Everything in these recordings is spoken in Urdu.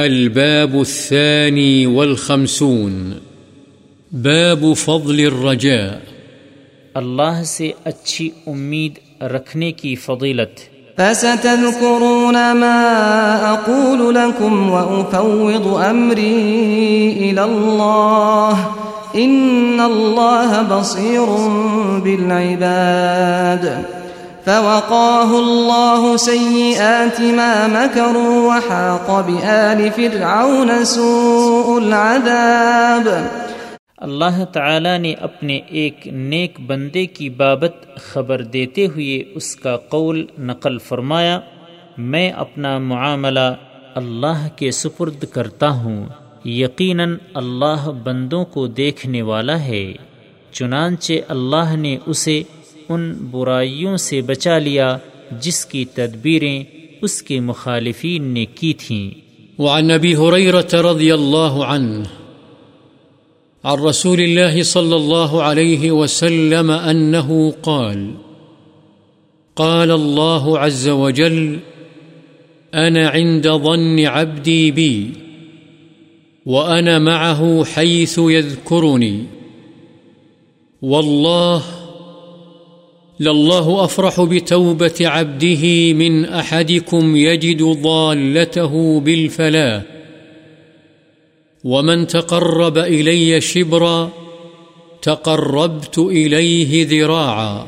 الباب الثاني والخمسون. باب فضل الرجاء. اللہ سے اچھی امید رکھنے کی فضیلت۔ فستذكرون ما أقول لكم وأفوض أمري إلى الله إن الله بصير بالعباد. فوقاه الله سيئات ما مكروا وحاق بآل فرعون سوء العذاب. اللہ تعالی نے اپنے ایک نیک بندے کی بابت خبر دیتے ہوئے اس کا قول نقل فرمایا، میں اپنا معاملہ اللہ کے سپرد کرتا ہوں، یقیناً اللہ بندوں کو دیکھنے والا ہے، چنانچہ اللہ نے اسے ان برائیوں سے بچا لیا جس کی تدبیریں اس کے مخالفین نے کی تھیں۔ وعن ابي هريره رضي الله عنه، عن رسول الله صلى الله عليه وسلم أنه قال قال الله عز وجل، أنا عند ظن عبدي بي، وأنا معه حيث يذكرني، والله لله أفرح بتوبة عبده من أحدكم يجد ضالته بالفلاح ومن تقرب إلي شبرا تقربت إليه ذراعا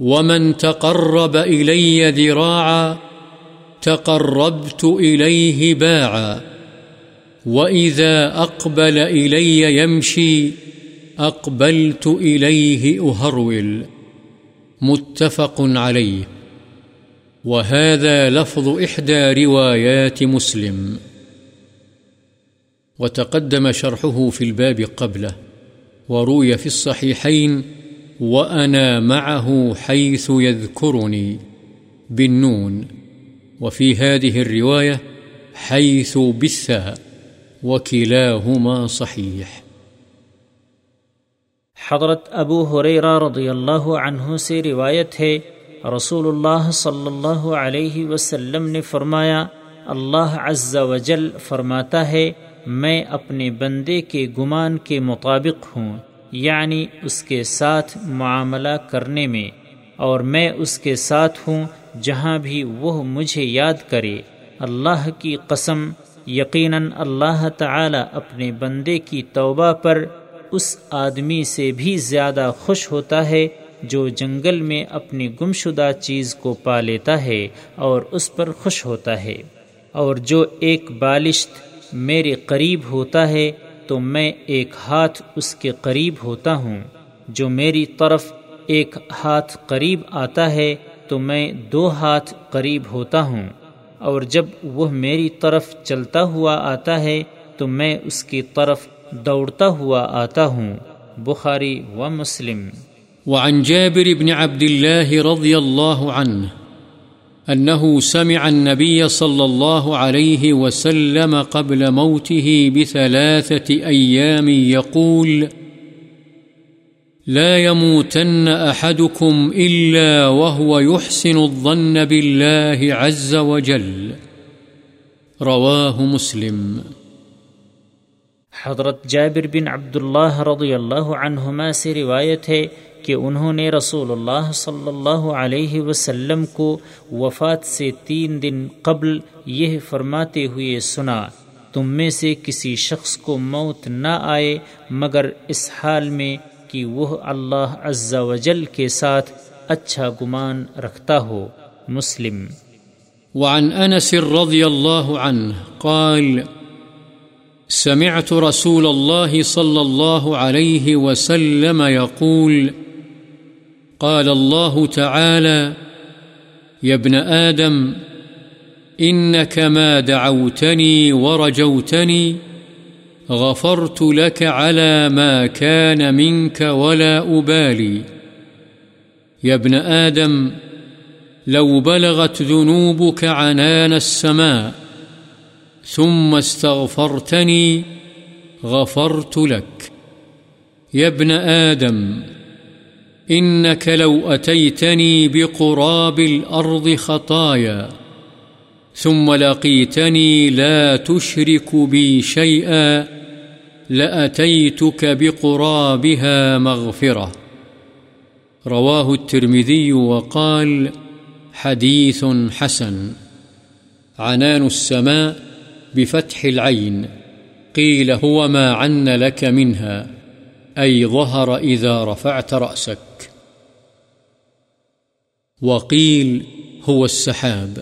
ومن تقرب إلي ذراعا تقربت إليه باعا وإذا أقبل إلي يمشي أقبلت إليه أهرول متفق عليه وهذا لفظ إحدى روايات مسلم. وتقدم شرحه في الباب قبله. وروي في الصحيحين وأنا معه حيث يذكرني بالنون. وفي هذه الرواية حيث بالثاء. وكلاهما صحيح. حضرت ابو حریرہ رضی اللہ عنہ سے روایت ہے رسول اللہ صلی اللہ علیہ وسلم نے فرمایا، اللہ عز و جل فرماتا ہے، میں اپنے بندے کے گمان کے مطابق ہوں یعنی اس کے ساتھ معاملہ کرنے میں، اور میں اس کے ساتھ ہوں جہاں بھی وہ مجھے یاد کرے۔ اللہ کی قسم، یقیناً اللہ تعالی اپنے بندے کی توبہ پر اس آدمی سے بھی زیادہ خوش ہوتا ہے جو جنگل میں اپنی گمشدہ چیز کو پا لیتا ہے اور اس پر خوش ہوتا ہے۔ اور جو ایک بالشت میرے قریب ہوتا ہے، تو میں ایک ہاتھ اس کے قریب ہوتا ہوں۔ جو میری طرف ایک ہاتھ قریب آتا ہے، تو میں دو ہاتھ قریب ہوتا ہوں۔ اور جب وہ میری طرف چلتا ہوا آتا ہے، تو میں اس کی طرف دوڑتا ہوا آتا ہوں، بخاری و مسلم۔ وعن جابر بن عبد الله رضي الله عنه أنه سمع النبي صلى الله عليه وسلم قبل موته بثلاثة أيام يقول، لا يموتن أحدكم إلا وهو يحسن الظن بالله عز وجل۔ رواه مسلم۔ حضرت جابر بن عبداللہ رضی اللہ عنہما سے روایت ہے کہ انہوں نے رسول اللہ صلی اللہ علیہ وسلم کو وفات سے تین دن قبل یہ فرماتے ہوئے سنا، تم میں سے کسی شخص کو موت نہ آئے، مگر اس حال میں کہ وہ اللہ عز و جل کے ساتھ اچھا گمان رکھتا ہو۔ مسلم۔ وعن انس رضی اللہ عنہ قال سمعت رسول الله صلى الله عليه وسلم يقول قال الله تعالى يا ابن آدم إنك ما دعوتني ورجوتني غفرت لك على ما كان منك ولا أبالي يا ابن آدم، لو بلغت ذنوبك عنان السماء ثم استغفرتني غفرت لك. يا ابن آدم، إنك لو أتيتني بقراب الأرض خطايا، ثم لقيتني لا تشرك بي شيئا، لأتيتك بقرابها مغفرة. رواه الترمذي وقال حديث حسن. عنان السماء بفتح العين. قيل هو ما عن لك منها. أي ظهر إذا رفعت رأسك. وقيل هو السحاب.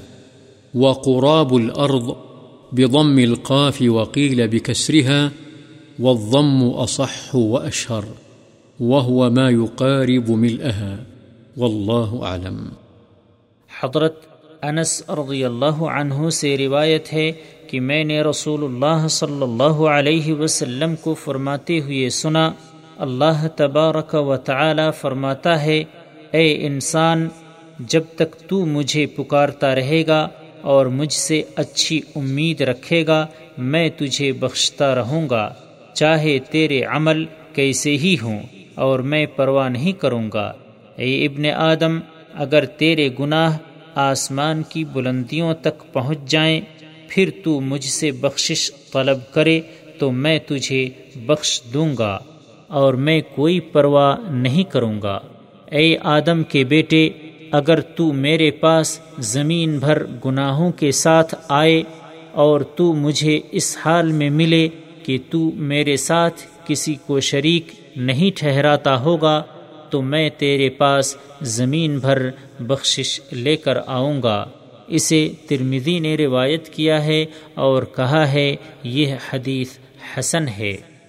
وقراب الأرض بضم القاف وقيل بكسرها. والضم أصح وأشهر. وهو ما يقارب ملئها والله أعلم. حضرت انس رضی اللہ عنہ سے روایت ہے کہ میں نے رسول اللہ صلی اللہ علیہ وسلم کو فرماتے ہوئے سنا، اللہ تبارک و تعالی فرماتا ہے، اے انسان، جب تک تو مجھے پکارتا رہے گا اور مجھ سے اچھی امید رکھے گا، میں تجھے بخشتا رہوں گا، چاہے تیرے عمل کیسے ہی ہوں اور میں پرواہ نہیں کروں گا۔ اے ابن آدم، اگر تیرے گناہ آسمان کی بلندیوں تک پہنچ جائیں پھر تو مجھ سے بخشش طلب کرے تو میں تجھے بخش دوں گا اور میں کوئی پرواہ نہیں کروں گا۔ اے آدم کے بیٹے، اگر تو میرے پاس زمین بھر گناہوں کے ساتھ آئے اور تو مجھے اس حال میں ملے کہ تو میرے ساتھ کسی کو شریک نہیں ٹھہراتا ہوگا، تو میں تیرے پاس زمین بھر بخشش لے کر آؤں گا۔ اسے ترمذی نے روایت کیا ہے اور کہا ہے یہ حدیث حسن ہے۔